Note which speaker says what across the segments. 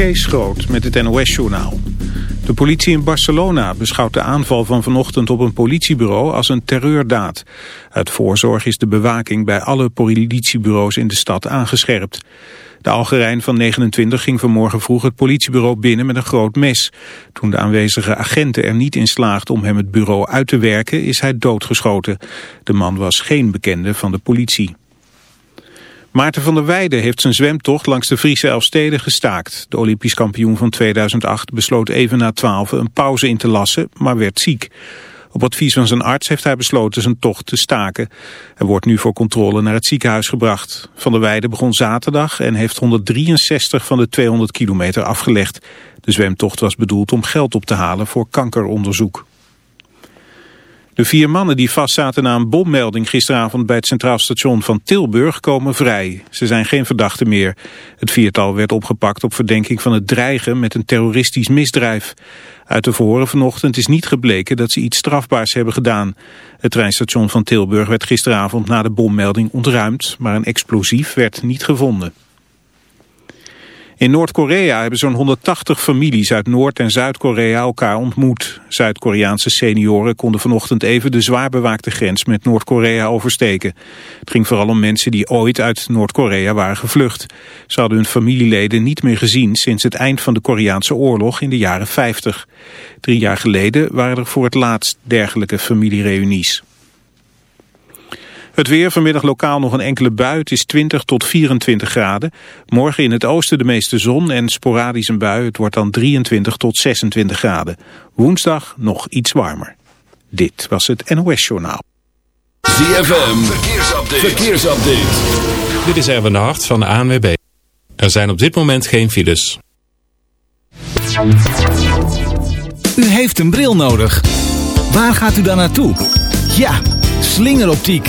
Speaker 1: Kees Groot met het NOS-journaal. De politie in Barcelona beschouwt de aanval van vanochtend op een politiebureau als een terreurdaad. Uit voorzorg is de bewaking bij alle politiebureaus in de stad aangescherpt. De Algerijn van 29 ging vanmorgen vroeg het politiebureau binnen met een groot mes. Toen de aanwezige agenten er niet in slaagden om hem het bureau uit te werken is hij doodgeschoten. De man was geen bekende van de politie. Maarten van der Weijden heeft zijn zwemtocht langs de Friese Elfsteden gestaakt. De Olympisch kampioen van 2008 besloot even na 12 een pauze in te lassen, maar werd ziek. Op advies van zijn arts heeft hij besloten zijn tocht te staken. Hij wordt nu voor controle naar het ziekenhuis gebracht. Van der Weijden begon zaterdag en heeft 163 van de 200 kilometer afgelegd. De zwemtocht was bedoeld om geld op te halen voor kankeronderzoek. De vier mannen die vastzaten na een bommelding gisteravond bij het Centraal Station van Tilburg komen vrij. Ze zijn geen verdachten meer. Het viertal werd opgepakt op verdenking van het dreigen met een terroristisch misdrijf. Uit de verhoren vanochtend is niet gebleken dat ze iets strafbaars hebben gedaan. Het treinstation van Tilburg werd gisteravond na de bommelding ontruimd, maar een explosief werd niet gevonden. In Noord-Korea hebben zo'n 180 families uit Noord- en Zuid-Korea elkaar ontmoet. Zuid-Koreaanse senioren konden vanochtend even de zwaar bewaakte grens met Noord-Korea oversteken. Het ging vooral om mensen die ooit uit Noord-Korea waren gevlucht. Ze hadden hun familieleden niet meer gezien sinds het eind van de Koreaanse oorlog in de jaren 50. Drie jaar geleden waren er voor het laatst dergelijke familiereunies. Het weer, vanmiddag lokaal nog een enkele bui. Het is 20 tot 24 graden. Morgen in het oosten de meeste zon en sporadisch een bui. Het wordt dan 23 tot 26 graden. Woensdag nog iets warmer. Dit was het NOS Journaal.
Speaker 2: ZFM, verkeersupdate. verkeersupdate.
Speaker 3: Dit is Erwin de Hart van de ANWB. Er zijn op dit moment geen files.
Speaker 4: U heeft een bril nodig. Waar gaat u dan naartoe? Ja, slingeroptiek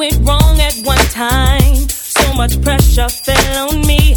Speaker 5: went wrong at one time. So much pressure fell on me.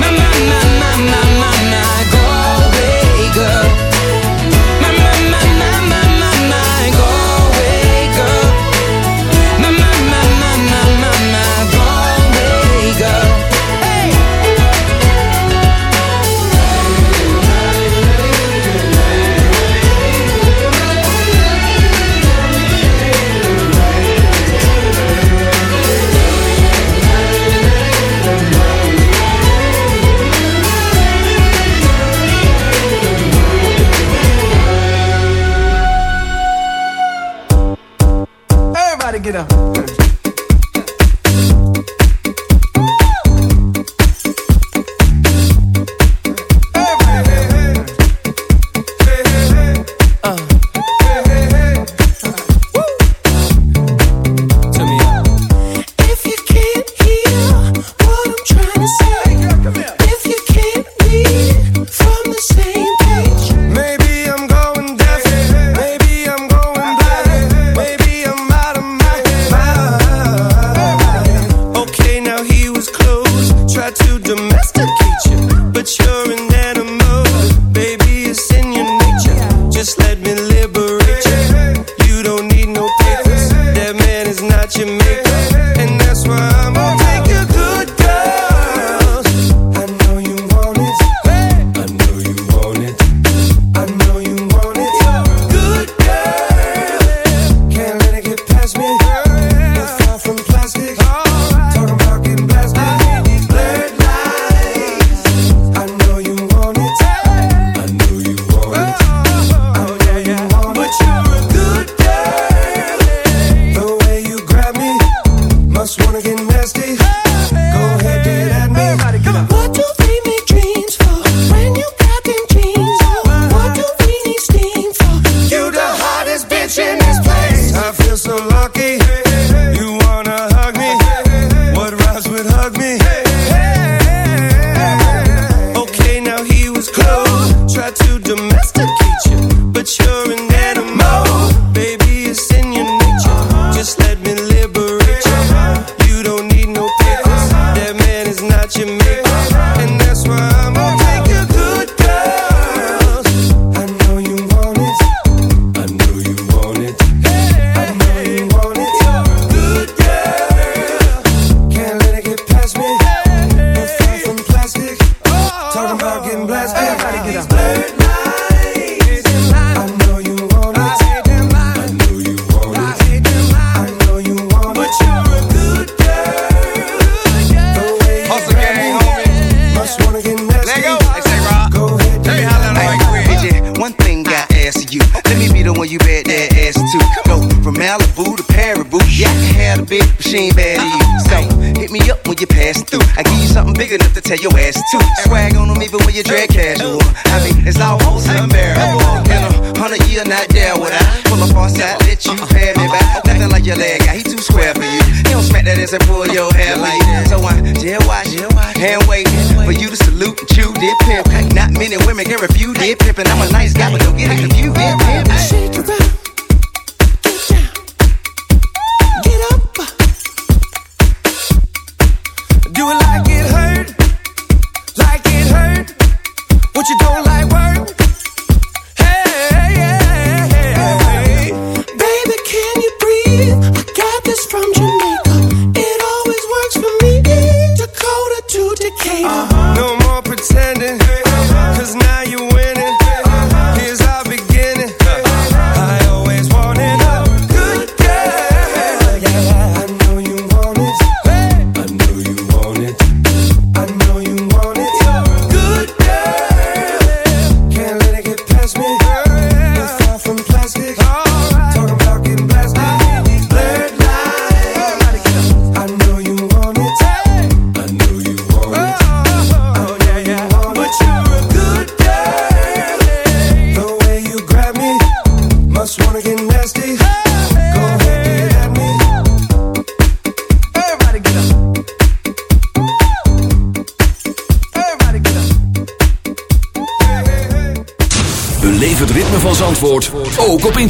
Speaker 6: My my my my my my my
Speaker 7: go.